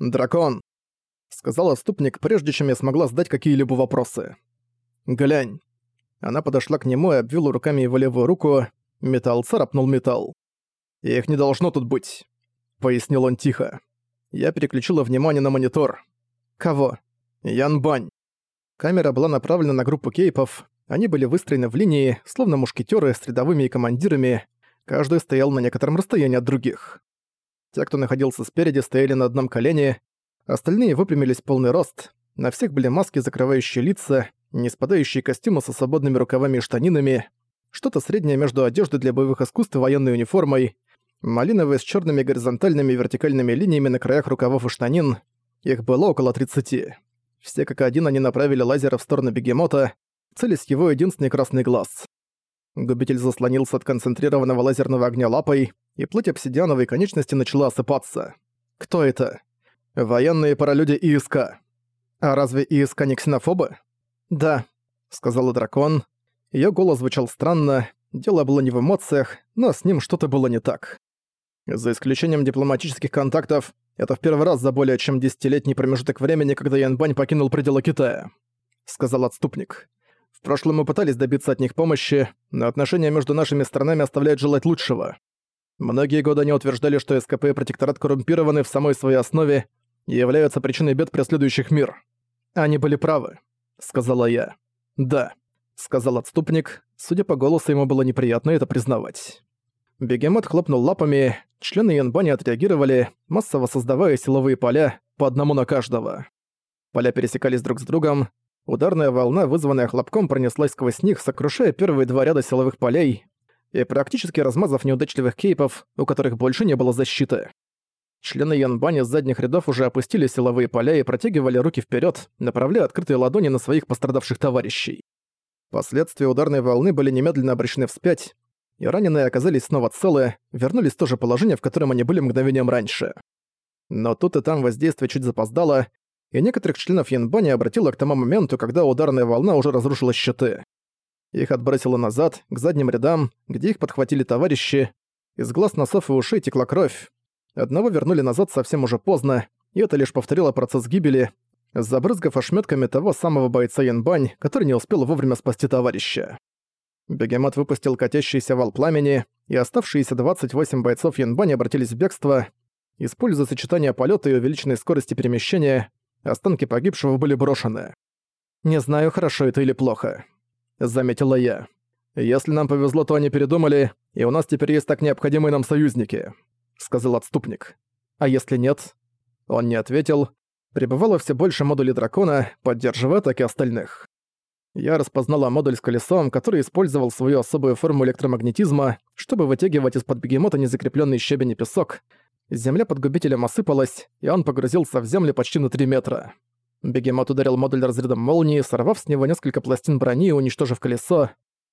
«Дракон!» — сказал отступник, прежде чем я смогла задать какие-либо вопросы. «Глянь». Она подошла к нему и обвила руками его левую руку. Металл царапнул металл. «Их не должно тут быть», — пояснил он тихо. Я переключила внимание на монитор. «Кого?» «Ян Бань». Камера была направлена на группу кейпов. Они были выстроены в линии, словно мушкетеры с рядовыми и командирами. Каждый стоял на некотором расстоянии от других. Те, кто находился спереди, стояли на одном колене, остальные выпрямились полный рост, на всех были маски, закрывающие лица, не спадающие костюмы со свободными рукавами и штанинами, что-то среднее между одеждой для боевых искусств и военной униформой, малиновые с черными горизонтальными и вертикальными линиями на краях рукавов и штанин, их было около 30. Все как один они направили лазеры в сторону бегемота, целясь его единственный красный глаз. Губитель заслонился от концентрированного лазерного огня лапой, и плоть обсидиановой конечности начала осыпаться. Кто это? Военные паралюди ИСК. А разве ИСК не ксенофобы? Да, сказала дракон. Её голос звучал странно, дело было не в эмоциях, но с ним что-то было не так. За исключением дипломатических контактов, это в первый раз за более чем десятилетний промежуток времени, когда Янбань покинул пределы Китая, сказал отступник. В прошлом мы пытались добиться от них помощи, но отношения между нашими странами оставляют желать лучшего. Многие годы они утверждали, что СКП и протекторат коррумпированы в самой своей основе и являются причиной бед, преследующих мир. Они были правы, сказала я. Да, сказал отступник. Судя по голосу, ему было неприятно это признавать. Бегемот хлопнул лапами, члены Янбани отреагировали, массово создавая силовые поля, по одному на каждого. Поля пересекались друг с другом, ударная волна, вызванная хлопком, пронеслась сквозь них, сокрушая первые два ряда силовых полей, и практически размазав неудачливых кейпов, у которых больше не было защиты. Члены Янбани с задних рядов уже опустили силовые поля и протягивали руки вперед, направляя открытые ладони на своих пострадавших товарищей. Последствия ударной волны были немедленно обращены вспять, и раненые оказались снова целы, вернулись в то же положение, в котором они были мгновением раньше. Но тут и там воздействие чуть запоздало, и некоторых членов Янбани обратило к тому моменту, когда ударная волна уже разрушила щиты. Их отбросило назад, к задним рядам, где их подхватили товарищи. Из глаз, носов и ушей текла кровь. Одного вернули назад совсем уже поздно, и это лишь повторило процесс гибели, забрызгав ошметками того самого бойца Янбань, который не успел вовремя спасти товарища. Бегемот выпустил катящийся вал пламени, и оставшиеся 28 бойцов Янбань обратились в бегство. Используя сочетание полета и увеличенной скорости перемещения, останки погибшего были брошены. Не знаю, хорошо это или плохо заметила я. «Если нам повезло, то они передумали, и у нас теперь есть так необходимые нам союзники», — сказал отступник. «А если нет?» Он не ответил. Прибывало все больше модулей дракона, поддерживая атаки остальных. Я распознала модуль с колесом, который использовал свою особую форму электромагнетизма, чтобы вытягивать из-под бегемота незакрепленный щебень и песок. Земля под губителем осыпалась, и он погрузился в землю почти на 3 метра. Бегемот ударил модуль разрядом молнии, сорвав с него несколько пластин брони и уничтожив колесо.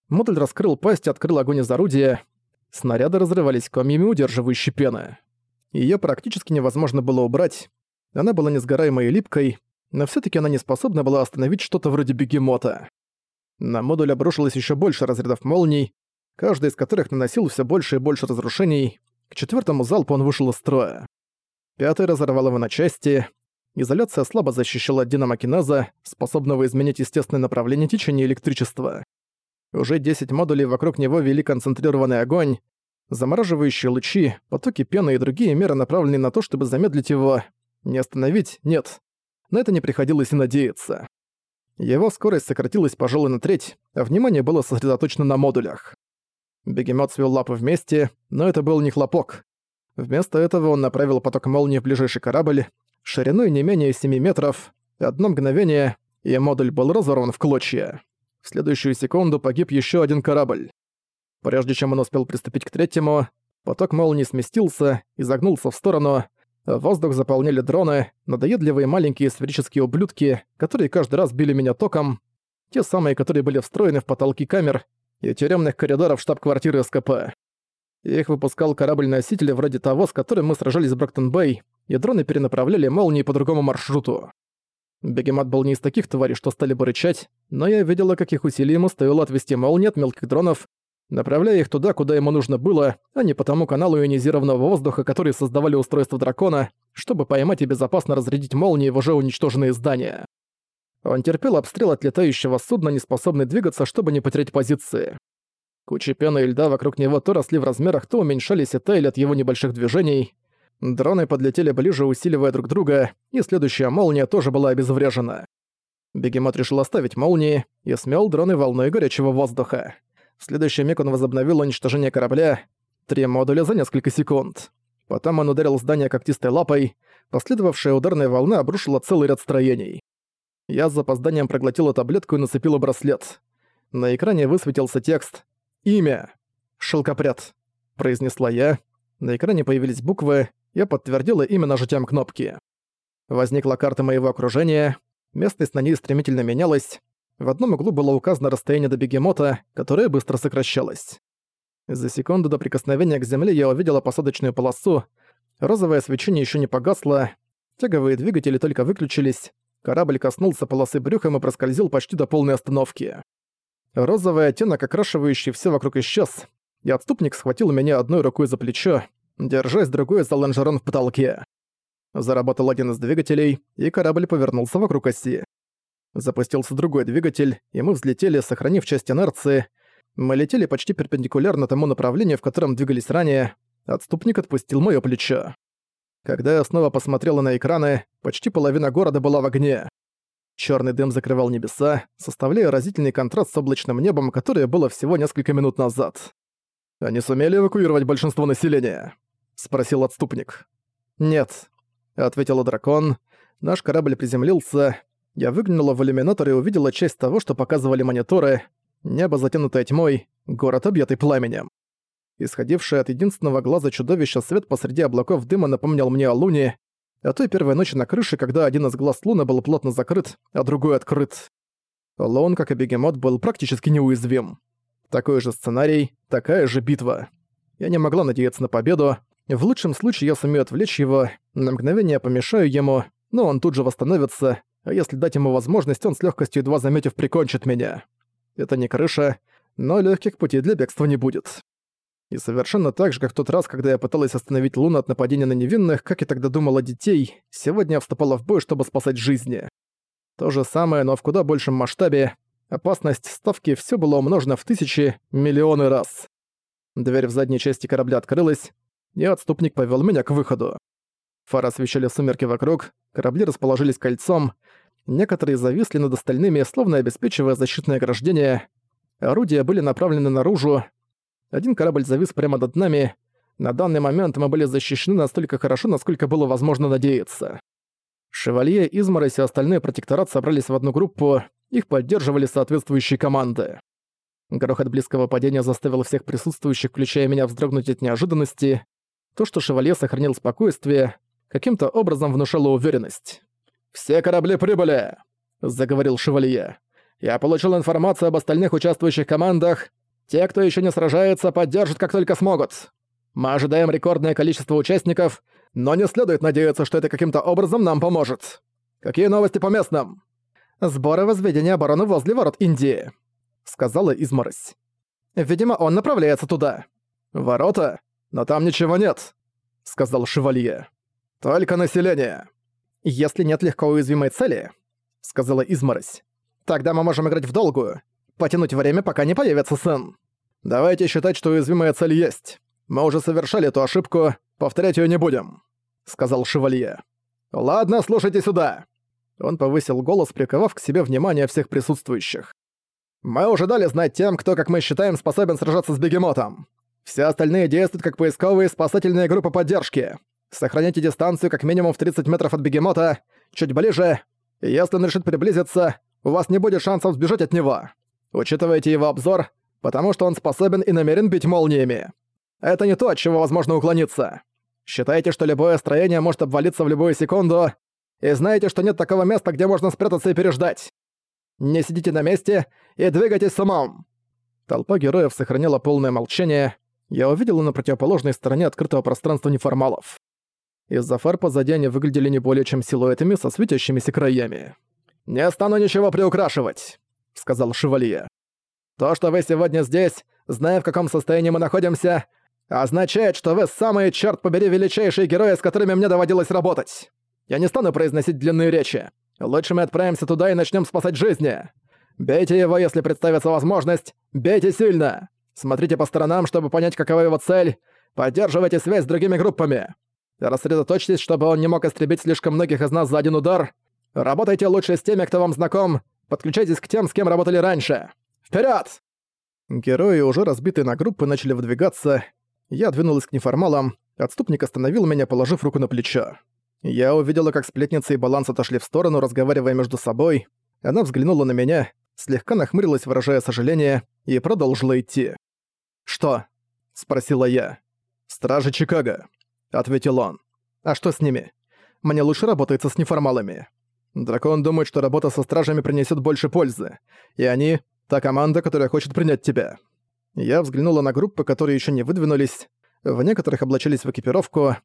Модуль раскрыл пасть и открыл огонь из орудия. Снаряды разрывались комьями удерживающей пены. Её практически невозможно было убрать. Она была несгораемой и липкой, но всё-таки она не способна была остановить что-то вроде бегемота. На модуль обрушилось ещё больше разрядов молний, каждый из которых наносил всё больше и больше разрушений. К четвёртому залпу он вышел из строя. Пятый разорвал его на части, изоляция слабо защищала от динамокиназа, способного изменить естественное направление течения электричества. Уже 10 модулей вокруг него вели концентрированный огонь, замораживающие лучи, потоки пены и другие меры направлены на то, чтобы замедлить его. Не остановить — нет. На это не приходилось и надеяться. Его скорость сократилась, пожалуй, на треть, а внимание было сосредоточено на модулях. Бегемот свел лапы вместе, но это был не хлопок. Вместо этого он направил поток молнии в ближайший корабль, шириной не менее 7 метров. Одно мгновение, и модуль был разорван в клочья. В следующую секунду погиб еще один корабль. Прежде чем он успел приступить к третьему, поток молнии сместился и загнулся в сторону, воздух заполняли дроны, надоедливые маленькие сферические ублюдки, которые каждый раз били меня током, те самые, которые были встроены в потолки камер и тюремных коридоров штаб-квартиры СКП. Их выпускал корабль-носитель вроде того, с которым мы сражались в Броктон-Бэй, и дроны перенаправляли молнии по другому маршруту. Бегемот был не из таких тварей, что стали бы рычать, но я видела, каких усилий ему стоило отвести молнии от мелких дронов направляя их туда, куда ему нужно было, а не по тому каналу ионизированного воздуха, который создавали устройство дракона, чтобы поймать и безопасно разрядить молнии в уже уничтоженные здания. Он терпел обстрел от летающего судна, не способный двигаться, чтобы не потерять позиции. Кучи пены и льда вокруг него то росли в размерах, то уменьшались и таяли от его небольших движений. Дроны подлетели ближе, усиливая друг друга, и следующая молния тоже была обезврежена. Бегемот решил оставить молнии и смел дроны волной горячего воздуха. В следующий миг он возобновил уничтожение корабля. Три модуля за несколько секунд. Потом он ударил здание когтистой лапой. Последовавшая ударная волна обрушила целый ряд строений. Я с запозданием проглотила таблетку и нацепила браслет. На экране высветился текст «Имя. Шелкопряд», — произнесла я. На экране появились буквы, я подтвердила имя нажатием кнопки. Возникла карта моего окружения, местность на ней стремительно менялась. В одном углу было указано расстояние до бегемота, которое быстро сокращалось. За секунду до прикосновения к земле я увидела посадочную полосу. Розовое свечение еще не погасло, тяговые двигатели только выключились, корабль коснулся полосы брюхом и проскользил почти до полной остановки. Розовый оттенок, окрашивающий все вокруг исчез, и отступник схватил меня одной рукой за плечо, держась другой за лонжерон в потолке. Заработал один из двигателей, и корабль повернулся вокруг оси. Запустился другой двигатель, и мы взлетели, сохранив часть инерции. Мы летели почти перпендикулярно тому направлению, в котором двигались ранее. Отступник отпустил моё плечо. Когда я снова посмотрела на экраны, почти половина города была в огне. Черный дым закрывал небеса, составляя разительный контраст с облачным небом, которое было всего несколько минут назад. «Они сумели эвакуировать большинство населения?» — спросил отступник. «Нет», — ответила дракон. «Наш корабль приземлился. Я выглянула в иллюминатор и увидела часть того, что показывали мониторы. Небо, затянутое тьмой, город, объятый пламенем. Исходивший от единственного глаза чудовища свет посреди облаков дыма напомнил мне о луне, о той первой ночи на крыше, когда один из глаз Луны был плотно закрыт, а другой открыт. Лоун, как и бегемот, был практически неуязвим. Такой же сценарий, такая же битва. Я не могла надеяться на победу. В лучшем случае я сумею отвлечь его, на мгновение помешаю ему, но он тут же восстановится, а если дать ему возможность, он с легкостью едва заметив прикончит меня. Это не крыша, но легких путей для бегства не будет. И совершенно так же, как в тот раз, когда я пыталась остановить Луну от нападения на невинных, как и тогда думала детей, сегодня я вступала в бой, чтобы спасать жизни. То же самое, но в куда большем масштабе. Опасность ставки все было умножено в тысячи, миллионы раз. Дверь в задней части корабля открылась, и отступник повел меня к выходу. Фары освещали сумерки вокруг, корабли расположились кольцом, некоторые зависли над остальными, словно обеспечивая защитное ограждение. Орудия были направлены наружу, один корабль завис прямо над нами. На данный момент мы были защищены настолько хорошо, насколько было возможно надеяться. Шевалье, Изморозь и остальные протекторат собрались в одну группу, их поддерживали соответствующие команды. Грохот близкого падения заставил всех присутствующих, включая меня, вздрогнуть от неожиданности. То, что Шевалье сохранил спокойствие, каким-то образом внушало уверенность. «Все корабли прибыли!» — заговорил Шевалье. «Я получил информацию об остальных участвующих командах. Те, кто еще не сражается, поддержат как только смогут. Мы ожидаем рекордное количество участников, но не следует надеяться, что это каким-то образом нам поможет. Какие новости по местным? Сборы возведения обороны возле ворот Индии, сказала Изморозь. Видимо, он направляется туда. Ворота? Но там ничего нет, сказал Шевалье. Только население. Если нет легко уязвимой цели, сказала Изморозь, тогда мы можем играть в долгую потянуть время, пока не появится сын. Давайте считать, что уязвимая цель есть. Мы уже совершали эту ошибку, повторять ее не будем», — сказал Шевалье. «Ладно, слушайте сюда». Он повысил голос, приковав к себе внимание всех присутствующих. «Мы уже дали знать тем, кто, как мы считаем, способен сражаться с бегемотом. Все остальные действуют как поисковые спасательные группы поддержки. Сохраняйте дистанцию как минимум в 30 метров от бегемота, чуть ближе, и если он решит приблизиться, у вас не будет шансов сбежать от него. Учитывайте его обзор, потому что он способен и намерен бить молниями. Это не то, от чего возможно уклониться. Считайте, что любое строение может обвалиться в любую секунду, и знаете, что нет такого места, где можно спрятаться и переждать. Не сидите на месте и двигайтесь с умом!» Толпа героев сохраняла полное молчание. Я увидела на противоположной стороне открытого пространства неформалов. Из-за фар позади они выглядели не более чем силуэтами со светящимися краями. «Не стану ничего приукрашивать сказал Шевалье. «То, что вы сегодня здесь, зная, в каком состоянии мы находимся, означает, что вы самые, черт побери, величайшие герои, с которыми мне доводилось работать. Я не стану произносить длинные речи. Лучше мы отправимся туда и начнем спасать жизни. Бейте его, если представится возможность. Бейте сильно. Смотрите по сторонам, чтобы понять, какова его цель. Поддерживайте связь с другими группами. Рассредоточьтесь, чтобы он не мог истребить слишком многих из нас за один удар. Работайте лучше с теми, кто вам знаком. Подключайтесь к тем, с кем работали раньше. Вперед! Герои, уже разбитые на группы, начали выдвигаться. Я двинулась к неформалам. Отступник остановил меня, положив руку на плечо. Я увидела, как сплетница и баланс отошли в сторону, разговаривая между собой. Она взглянула на меня, слегка нахмурилась, выражая сожаление, и продолжила идти. «Что?» — спросила я. «Стражи Чикаго», — ответил он. «А что с ними? Мне лучше работается с неформалами. Дракон думает, что работа со стражами принесет больше пользы. И они — та команда, которая хочет принять тебя». Я взглянула на группы, которые еще не выдвинулись. В некоторых облачились в экипировку,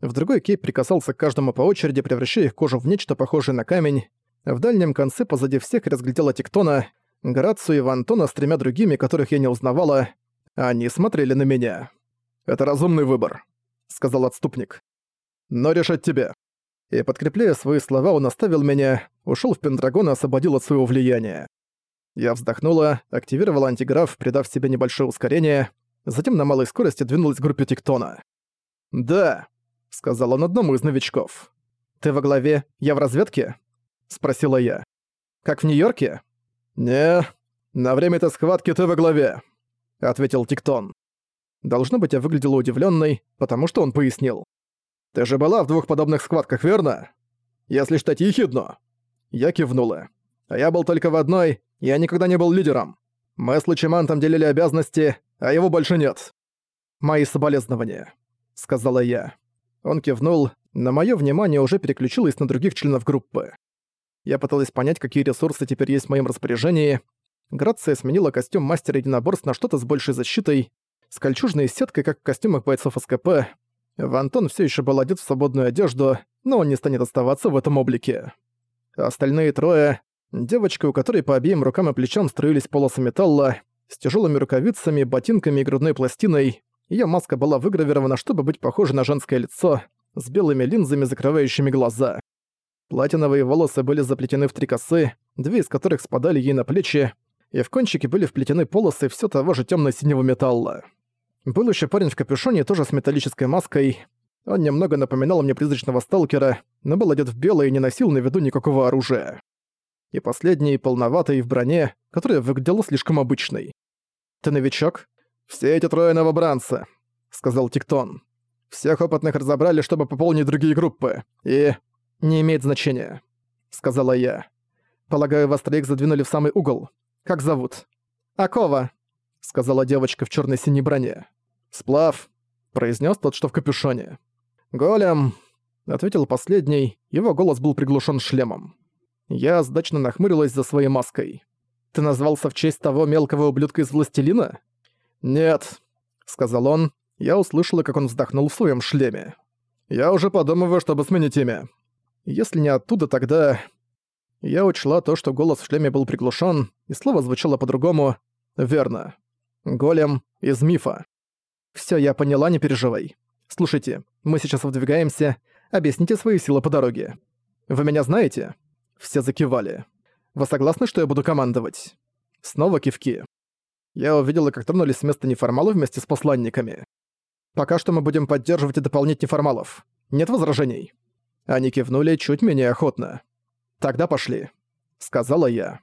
в другой Кейп прикасался к каждому по очереди, превращая их кожу в нечто похожее на камень. В дальнем конце позади всех разглядела Тектона, Грацию и Вантона с тремя другими, которых я не узнавала. Они смотрели на меня. «Это разумный выбор», — сказал отступник. «Но решать тебе». И, подкрепляя свои слова, он оставил меня, ушел в Пендрагон и освободил от своего влияния. Я вздохнула, активировала антиграф, придав себе небольшое ускорение, затем на малой скорости двинулась к группе Тектона. «Да», — сказал он одному из новичков. «Ты во главе, я в разведке?» — спросила я. «Как в Нью-Йорке?» «Не, на время этой схватки ты во главе», — ответил Тиктон. Должно быть, я выглядела удивленной, потому что он пояснил. «Ты же была в двух подобных схватках, верно? Если считать ехидно». Я кивнула. «А я был только в одной, я никогда не был лидером. Мы с Лучемантом делили обязанности, а его больше нет». «Мои соболезнования», — сказала я. Он кивнул, но моё внимание уже переключилось на других членов группы. Я пыталась понять, какие ресурсы теперь есть в моем распоряжении. Грация сменила костюм мастера единоборств на что-то с большей защитой, с кольчужной сеткой, как в костюмах бойцов СКП. Вантон все еще был одет в свободную одежду, но он не станет оставаться в этом облике. Остальные трое — девочка, у которой по обеим рукам и плечам строились полосы металла, с тяжелыми рукавицами, ботинками и грудной пластиной, Её маска была выгравирована, чтобы быть похожей на женское лицо, с белыми линзами, закрывающими глаза. Платиновые волосы были заплетены в три косы, две из которых спадали ей на плечи, и в кончике были вплетены полосы все того же тёмно-синего металла. Был ещё парень в капюшоне, тоже с металлической маской. Он немного напоминал мне призрачного сталкера, но был одет в белое и не носил на виду никакого оружия. И последний, полноватый, в броне, которая выглядела слишком обычной. «Ты новичок?» «Все эти трое новобранцы», — сказал Тиктон. «Всех опытных разобрали, чтобы пополнить другие группы. И... не имеет значения», — сказала я. «Полагаю, вас троих задвинули в самый угол. Как зовут?» «Акова», — сказала девочка в черной синей броне. «Сплав», — произнес тот, что в капюшоне. «Голем», — ответил последний, его голос был приглушен шлемом. Я сдачно нахмурилась за своей маской. «Ты назвался в честь того мелкого ублюдка из Властелина?» «Нет», — сказал он. Я услышала, как он вздохнул в своем шлеме. «Я уже подумываю, чтобы сменить имя. Если не оттуда, тогда...» Я учла то, что голос в шлеме был приглушен, и слово звучало по-другому. «Верно. Голем из мифа». Все, я поняла, не переживай. Слушайте, мы сейчас выдвигаемся. Объясните свои силы по дороге. Вы меня знаете?» Все закивали. «Вы согласны, что я буду командовать?» Снова кивки. Я увидела, как тронулись с места неформалы вместе с посланниками. Пока что мы будем поддерживать и дополнять неформалов. Нет возражений?» Они кивнули чуть менее охотно. «Тогда пошли», — сказала я.